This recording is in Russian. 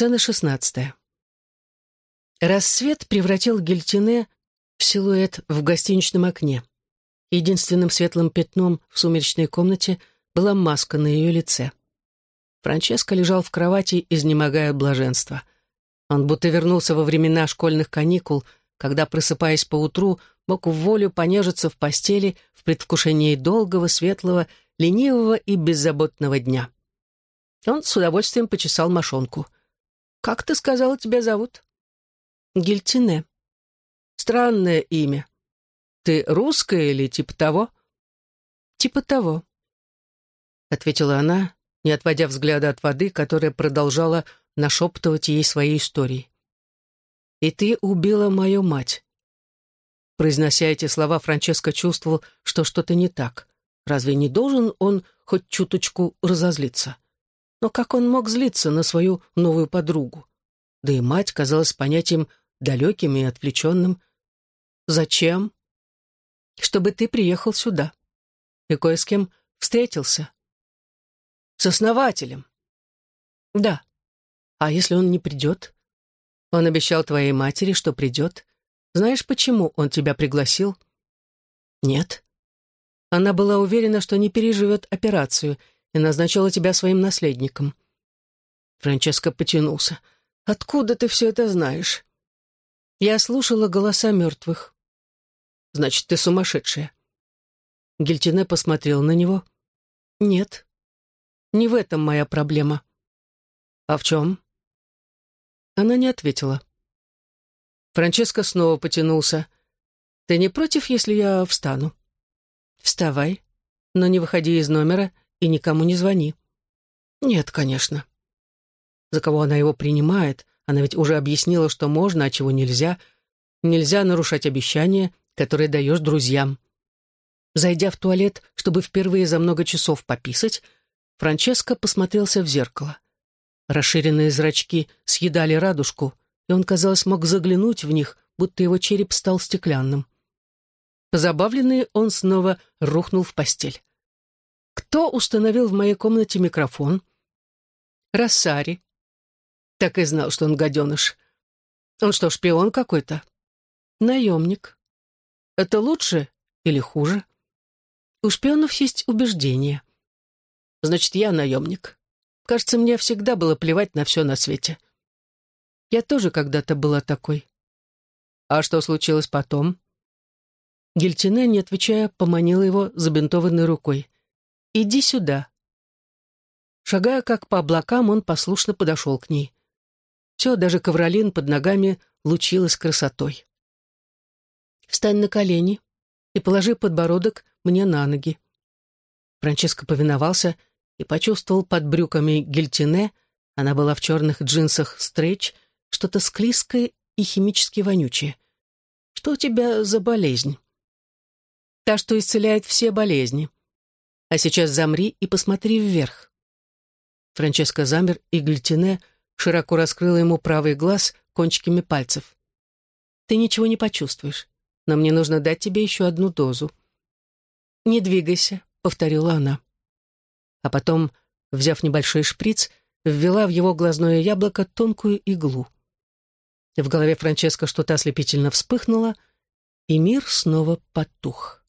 Сцена шестнадцатая. Рассвет превратил Гельтине в силуэт в гостиничном окне. Единственным светлым пятном в сумеречной комнате была маска на ее лице. Франческо лежал в кровати, изнемогая от блаженства. Он будто вернулся во времена школьных каникул, когда, просыпаясь поутру, мог в волю понежиться в постели в предвкушении долгого, светлого, ленивого и беззаботного дня. Он с удовольствием почесал мошонку — «Как ты сказала, тебя зовут?» «Гильтине». «Странное имя. Ты русская или типа того?» «Типа того», — ответила она, не отводя взгляда от воды, которая продолжала нашептывать ей свои истории. «И ты убила мою мать». Произнося эти слова, Франческо чувствовал, что что-то не так. Разве не должен он хоть чуточку разозлиться? Но как он мог злиться на свою новую подругу? Да и мать казалась понятием далеким и отвлеченным. «Зачем?» «Чтобы ты приехал сюда. И кое с кем встретился». «С основателем?» «Да. А если он не придет?» «Он обещал твоей матери, что придет. Знаешь, почему он тебя пригласил?» «Нет». Она была уверена, что не переживет операцию — и назначила тебя своим наследником». Франческо потянулся. «Откуда ты все это знаешь?» «Я слушала голоса мертвых». «Значит, ты сумасшедшая». Гильтине посмотрел на него. «Нет, не в этом моя проблема». «А в чем?» Она не ответила. Франческо снова потянулся. «Ты не против, если я встану?» «Вставай, но не выходи из номера и никому не звони». «Нет, конечно». За кого она его принимает? Она ведь уже объяснила, что можно, а чего нельзя. Нельзя нарушать обещания, которые даешь друзьям. Зайдя в туалет, чтобы впервые за много часов пописать, Франческо посмотрелся в зеркало. Расширенные зрачки съедали радужку, и он, казалось, мог заглянуть в них, будто его череп стал стеклянным. Позабавленный, он снова рухнул в постель. Кто установил в моей комнате микрофон? Рассари. Так и знал, что он гаденыш. Он что, шпион какой-то? Наемник. Это лучше или хуже? У шпионов есть убеждения. Значит, я наемник. Кажется, мне всегда было плевать на все на свете. Я тоже когда-то была такой. А что случилось потом? Гильтине, не отвечая, поманила его забинтованной рукой. «Иди сюда». Шагая как по облакам, он послушно подошел к ней. Все, даже ковролин под ногами лучилась красотой. «Встань на колени и положи подбородок мне на ноги». Франческо повиновался и почувствовал под брюками гильтине, она была в черных джинсах стрейч, что-то склизкое и химически вонючее. «Что у тебя за болезнь?» «Та, что исцеляет все болезни», а сейчас замри и посмотри вверх». Франческо замер, и Глютине широко раскрыла ему правый глаз кончиками пальцев. «Ты ничего не почувствуешь, но мне нужно дать тебе еще одну дозу». «Не двигайся», — повторила она. А потом, взяв небольшой шприц, ввела в его глазное яблоко тонкую иглу. В голове Франческо что-то ослепительно вспыхнуло, и мир снова потух.